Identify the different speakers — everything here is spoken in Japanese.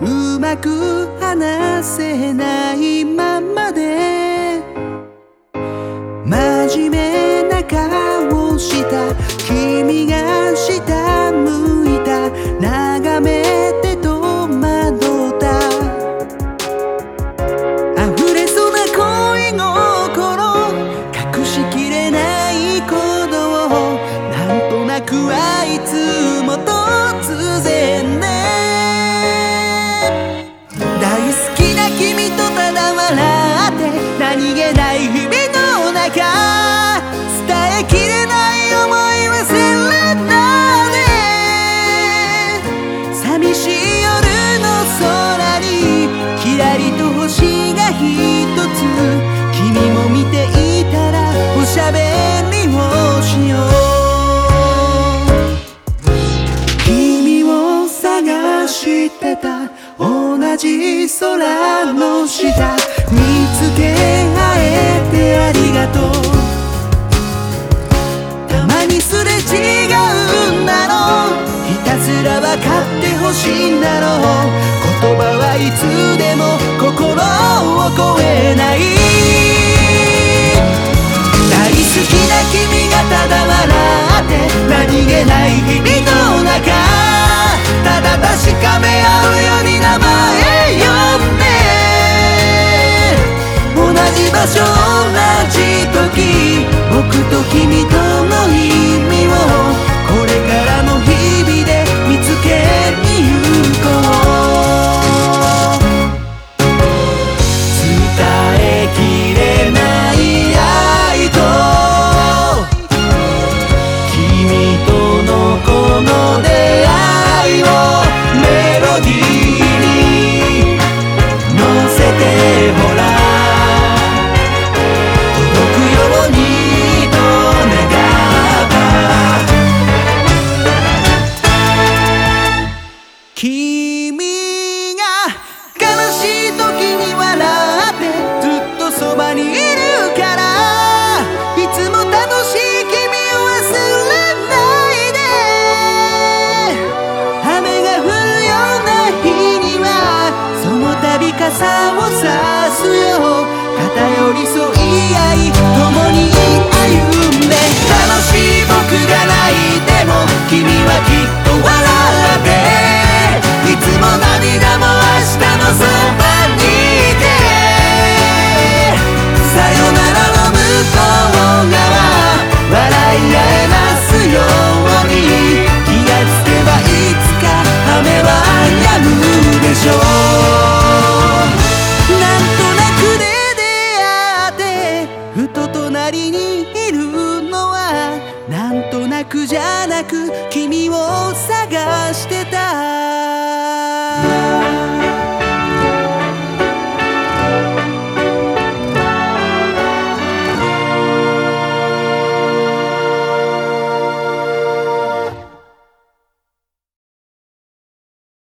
Speaker 1: うまく話せないままで。真面目な顔した。君がした胸知ってた。同じ空の下。見つけ合えてありがとう。たまにすれ違うんだろう。ひたすら分かってほしいんだろう。言葉はいつでも心を超えない。大好きな君がただ笑って何気ない日々。場所偏り添い合い